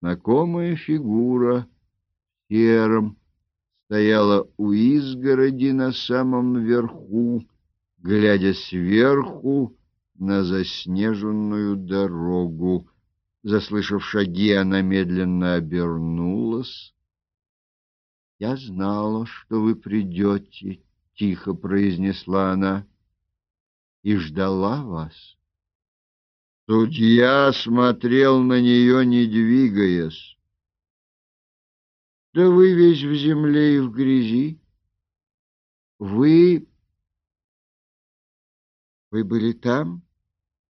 Знакомая фигура в сером стояла у изгороди на самом верху, глядя сверху на заснеженную дорогу. Заслышав шаги, она медленно обернулась. — Я знала, что вы придете, — тихо произнесла она, — и ждала вас. Судья смотрел на нее, не двигаясь. — Да вы весь в земле и в грязи. Вы... Вы были там?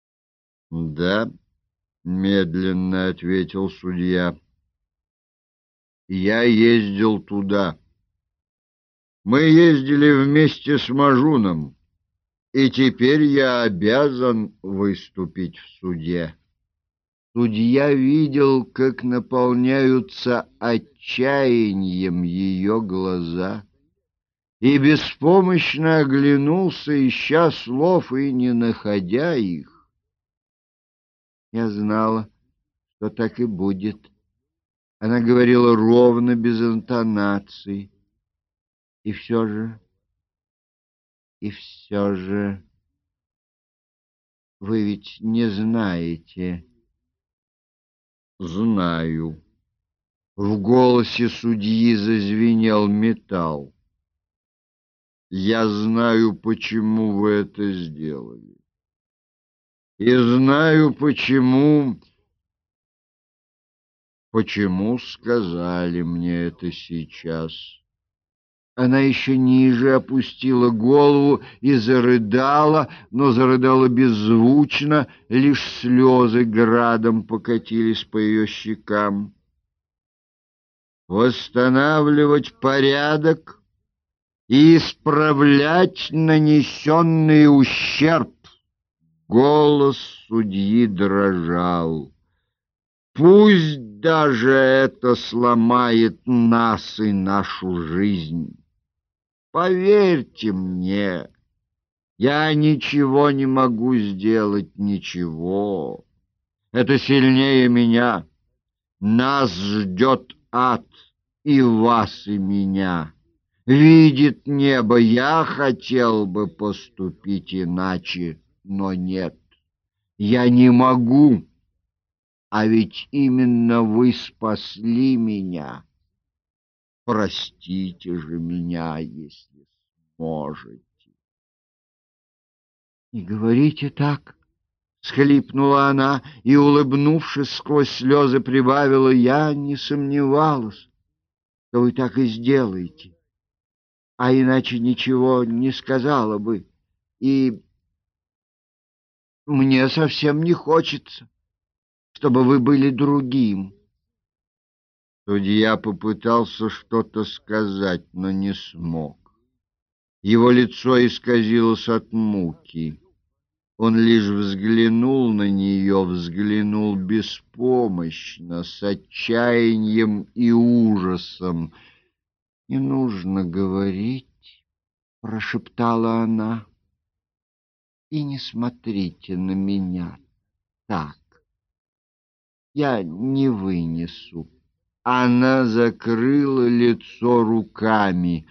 — Да, — медленно ответил судья. — Я ездил туда. Мы ездили вместе с Мажуном и теперь я обязан выступить в суде. Судья видел, как наполняются отчаянием ее глаза, и беспомощно оглянулся, ища слов и не находя их. Я знала, что так и будет. Она говорила ровно, без интонации. И все же и все же... Вы ведь не знаете. Знаю. В голосе судьи зазвенел металл. Я знаю, почему вы это сделали. И знаю, почему... Почему сказали мне это сейчас. Она еще ниже опустила голову и зарыдала, но зарыдала беззвучно, лишь слезы градом покатились по ее щекам. Восстанавливать порядок и исправлять нанесенный ущерб. Голос судьи дрожал. Пусть даже это сломает нас и нашу жизнь. Поверьте мне, я ничего не могу сделать, ничего. Это сильнее меня. Нас ждет ад, и вас, и меня. Видит небо, я хотел бы поступить иначе, но нет. Я не могу, а ведь именно вы спасли меня. Простите же меня, если сможете. — Не говорите так, — схлипнула она и, улыбнувшись сквозь слезы, прибавила, — я не сомневалась, что вы так и сделаете, а иначе ничего не сказала бы, и мне совсем не хочется, чтобы вы были другим. Судья попытался что-то сказать, но не смог. Его лицо исказилось от муки. Он лишь взглянул на нее, взглянул беспомощно, с отчаянием и ужасом. — Не нужно говорить, — прошептала она, — и не смотрите на меня так. Я не вынесу. Она закрыла лицо руками.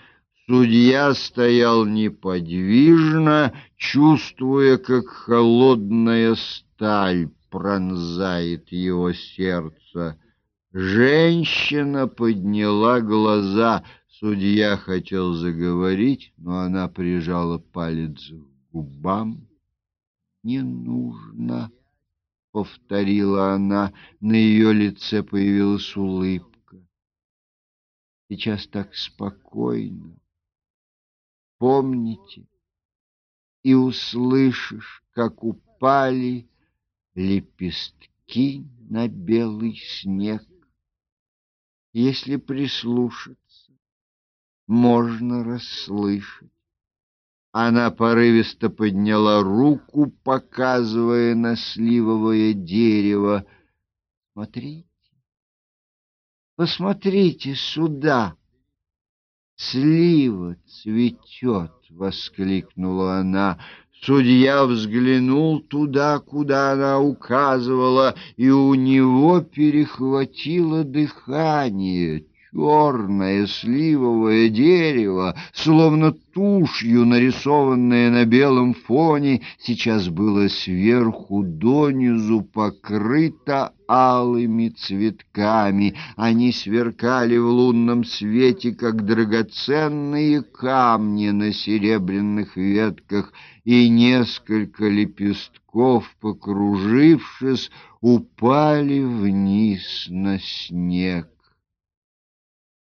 Судья стоял неподвижно, чувствуя, как холодная сталь пронзает его сердце. Женщина подняла глаза. Судья хотел заговорить, но она прижала палец к губам. «Не нужно!» — повторила она. На ее лице появилась улыбка. Сейчас так спокойно. Помните, и услышишь, как упали лепестки на белый снег. Если прислушаться, можно расслышать. Она порывисто подняла руку, показывая на сливовое дерево. Смотрите, посмотрите сюда. Слива цветет, — воскликнула она. Судья взглянул туда, куда она указывала, и у него перехватило дыхание. Черное сливовое дерево, словно тушью нарисованное на белом фоне, сейчас было сверху донизу покрыто алыми цветками. Они сверкали в лунном свете, как драгоценные камни на серебряных ветках, и несколько лепестков, покружившись, упали вниз на снег.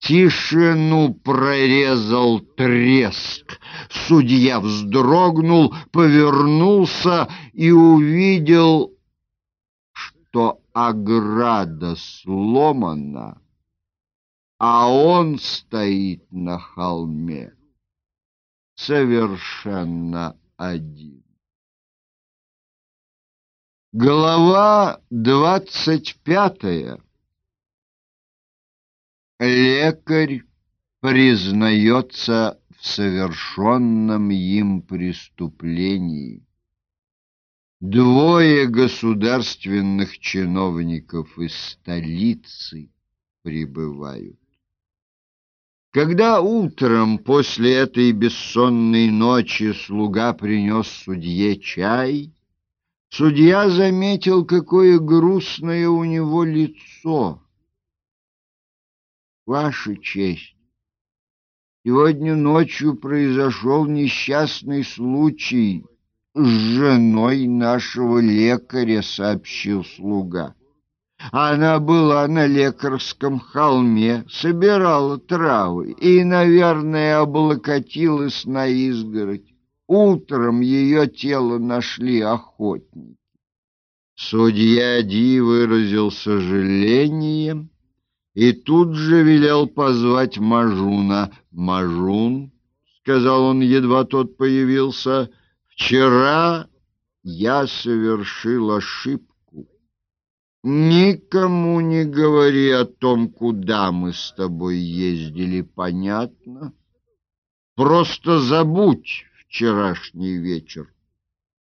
Тишину прорезал треск. Судья вздрогнул, повернулся и увидел, что ограда сломана, а он стоит на холме совершенно один. Глава двадцать пятая Лекарь признается в совершенном им преступлении. Двое государственных чиновников из столицы прибывают. Когда утром после этой бессонной ночи слуга принес судье чай, судья заметил, какое грустное у него лицо — Ваша честь, сегодня ночью произошел несчастный случай с женой нашего лекаря, сообщил слуга. Она была на лекарском холме, собирала травы и, наверное, облокотилась на изгородь. Утром ее тело нашли охотники. Судья Ди выразил сожалением и тут же велел позвать Мажуна. «Мажун», — сказал он, едва тот появился, — «вчера я совершил ошибку. Никому не говори о том, куда мы с тобой ездили, понятно? Просто забудь вчерашний вечер.